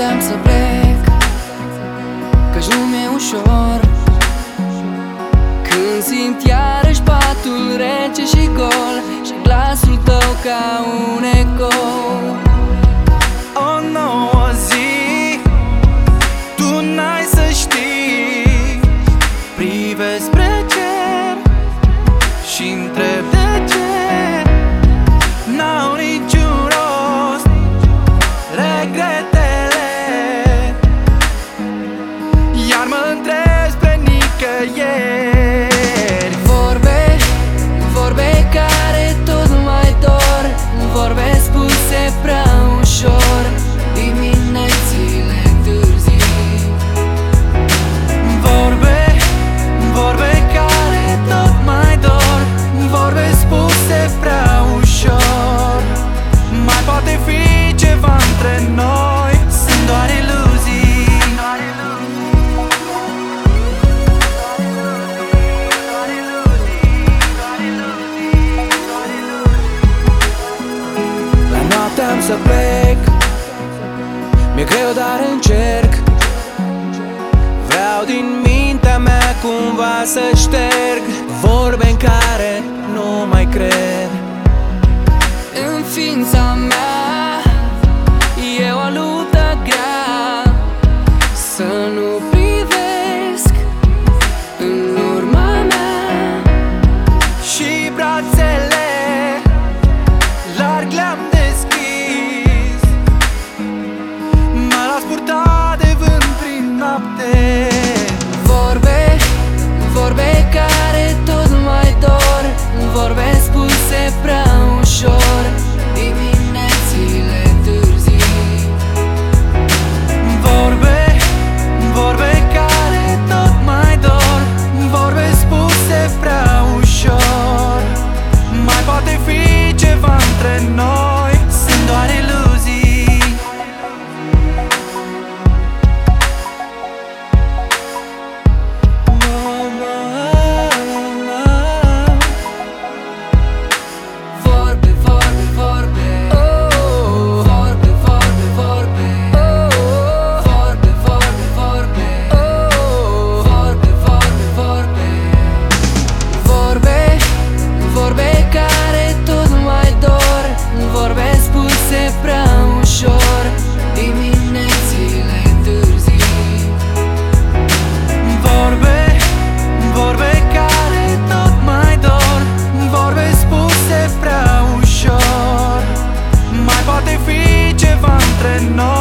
putem să plec Căci nu mi-e ușor Când simt iarăși patul rece și gol Și glasul tău ca un eco. O nouă zi Tu n-ai să știi Prive spre cer și întreb am să plec. Mi-e greu, dar încerc. Vreau din mintea mea cumva să șterg Vorbe în care nu mai cred vorbe care tot mai dor. Vorbe spuse prea spuse prea ușor Diminețile târzii. Vorbe, vorbe care tot mai dor Vorbe spuse prea ușor. Mai poate fi ceva între noi